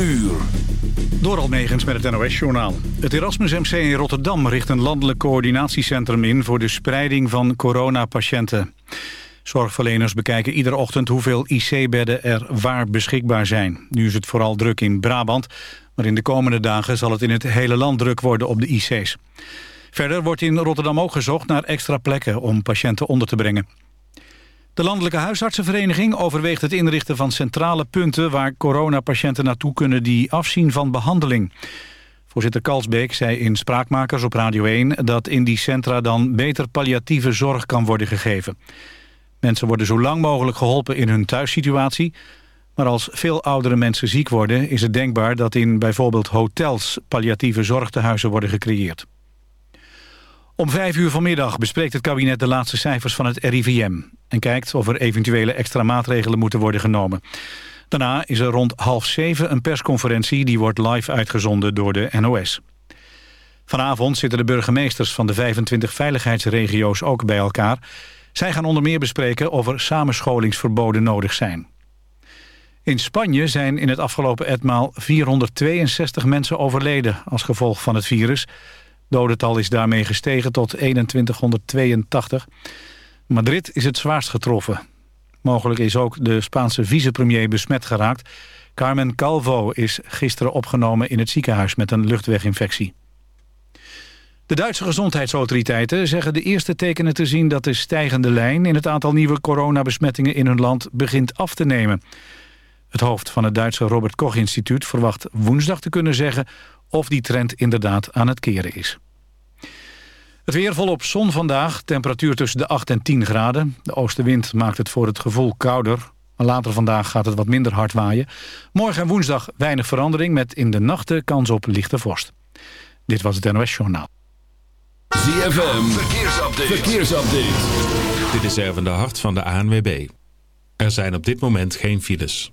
uur. Door Almegens met het NOS-journaal. Het Erasmus MC in Rotterdam richt een landelijk coördinatiecentrum in... voor de spreiding van coronapatiënten. Zorgverleners bekijken iedere ochtend hoeveel IC-bedden er waar beschikbaar zijn. Nu is het vooral druk in Brabant, maar in de komende dagen zal het in het hele land druk worden op de IC's. Verder wordt in Rotterdam ook gezocht naar extra plekken om patiënten onder te brengen. De Landelijke Huisartsenvereniging overweegt het inrichten van centrale punten... waar coronapatiënten naartoe kunnen die afzien van behandeling. Voorzitter Kalsbeek zei in Spraakmakers op Radio 1... dat in die centra dan beter palliatieve zorg kan worden gegeven. Mensen worden zo lang mogelijk geholpen in hun thuissituatie... maar als veel oudere mensen ziek worden... is het denkbaar dat in bijvoorbeeld hotels palliatieve zorgtehuizen worden gecreëerd. Om vijf uur vanmiddag bespreekt het kabinet de laatste cijfers van het RIVM... en kijkt of er eventuele extra maatregelen moeten worden genomen. Daarna is er rond half zeven een persconferentie... die wordt live uitgezonden door de NOS. Vanavond zitten de burgemeesters van de 25 veiligheidsregio's ook bij elkaar. Zij gaan onder meer bespreken of er samenscholingsverboden nodig zijn. In Spanje zijn in het afgelopen etmaal 462 mensen overleden... als gevolg van het virus dodental is daarmee gestegen tot 2182. Madrid is het zwaarst getroffen. Mogelijk is ook de Spaanse vicepremier besmet geraakt. Carmen Calvo is gisteren opgenomen in het ziekenhuis met een luchtweginfectie. De Duitse gezondheidsautoriteiten zeggen de eerste tekenen te zien... dat de stijgende lijn in het aantal nieuwe coronabesmettingen in hun land begint af te nemen. Het hoofd van het Duitse Robert Koch Instituut verwacht woensdag te kunnen zeggen of die trend inderdaad aan het keren is. Het weer volop zon vandaag, temperatuur tussen de 8 en 10 graden. De oostenwind maakt het voor het gevoel kouder. Maar later vandaag gaat het wat minder hard waaien. Morgen en woensdag weinig verandering met in de nachten kans op lichte vorst. Dit was het NOS Journaal. ZFM, verkeersupdate. verkeersupdate. Dit is Erwin de Hart van de ANWB. Er zijn op dit moment geen files.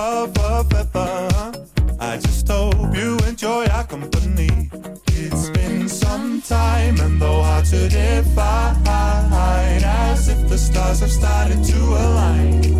love forever. I just hope you enjoy our company. It's been some time, and though hard to define, as if the stars have started to align.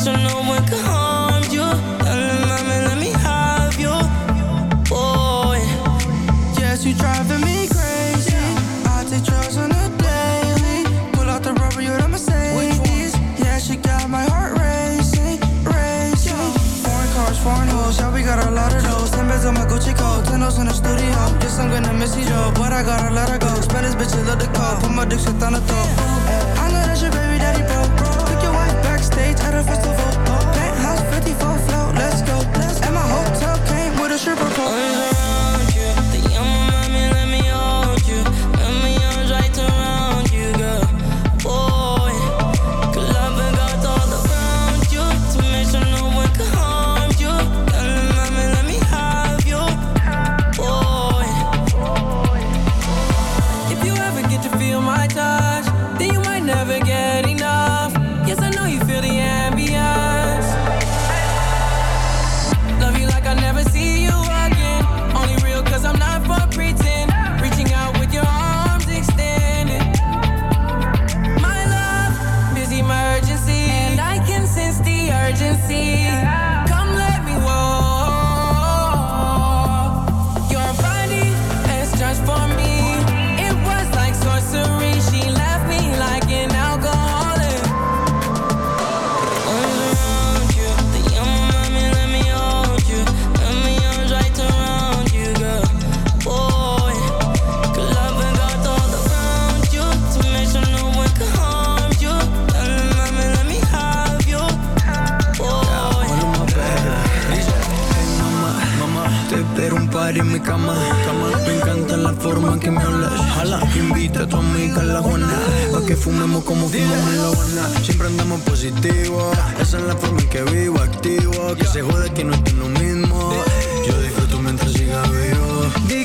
so no one can harm you. Let me have you. Boy, yes, you driving me crazy. I take drugs on daily. Pull out the rubber, you're. Yeah, she got my heart racing, racing. Foreign cars, foreign hoes, yeah, we got a lot of those. Ten beds on my Gucci coat, ten in the studio. Guess I'm gonna but I gotta let her go. Spend this bitch, love the call. Put my dick shit on the top. la forma en que me hablas. Jala, invita a tu amiga a la Juana. Pa' que fumemos como fumamos en la Habana. Siempre andamos positivo. Esa es la forma en que vivo, activo. Que se joda que no estoy lo mismo. Yo disfruto mientras siga vivo. Di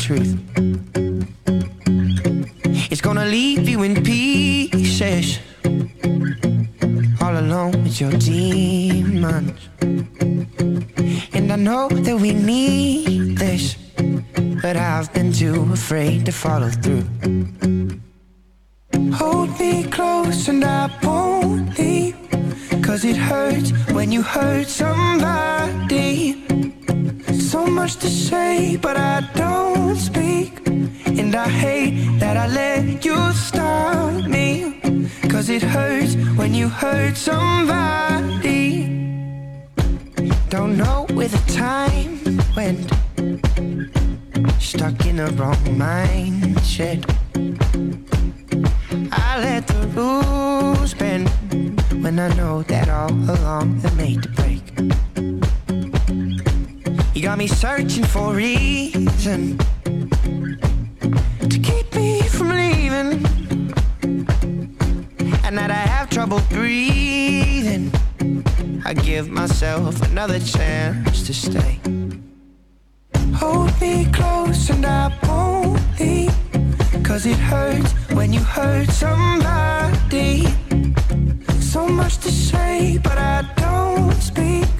truth. It's gonna leave you in pieces, all alone with your demons. And I know that we need this but I've been too afraid to follow through. Hold me close and I won't leave. Cause it hurts when you hurt somebody. So much to say, but I don't speak. And I hate that I let you stop me. Cause it hurts when you hurt somebody. Don't know where the time went. Stuck in the wrong mindset. I let the rules bend when I know that all along they're made to break. You got me searching for a reason to keep me from leaving, and that I have trouble breathing. I give myself another chance to stay. Hold me close and I won't leave. Cause it hurts when you hurt somebody. So much to say, but I don't speak.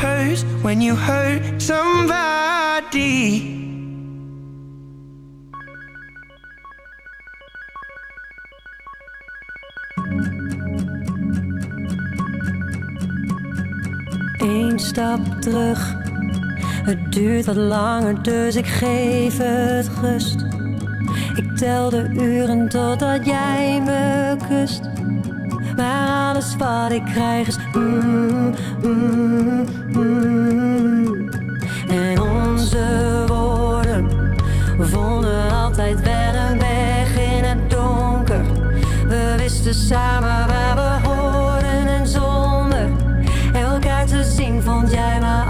hurts when you hurt somebody. Stap terug, het duurt wat langer, dus ik geef het rust. Ik tel de uren totdat jij me kust maar alles wat ik krijg is. Mm, mm, mm. En onze woorden vonden altijd wel een weg in het donker. We wisten samen waar we horen en zonder elkaar te zien vond jij maar.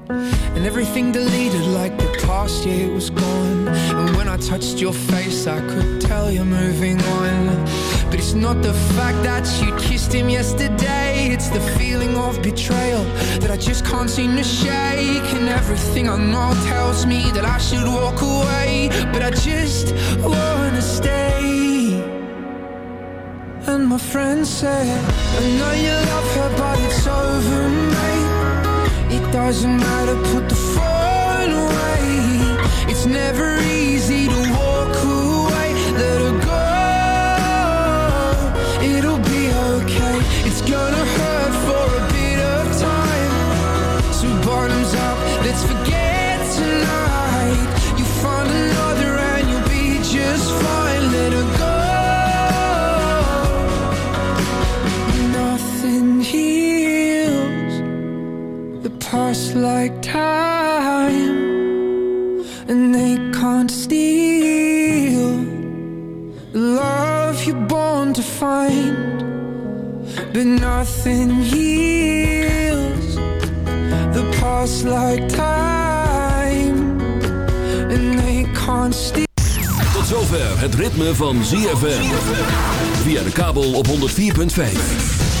And everything deleted like the past year was gone. And when I touched your face, I could tell you're moving on. But it's not the fact that you kissed him yesterday, it's the feeling of betrayal that I just can't seem to shake. And everything I know tells me that I should walk away, but I just wanna stay. And my friend said, I know you love her, but it's over, doesn't matter, put the phone away. It's never easy to walk away. Let her go. It'll be okay. It's gonna past like time, and they can't steal the love you're born to find. But nothing heals the past like time, and they can't steal. Tot zover het ritme van ZFM. Via de kabel op 104.5.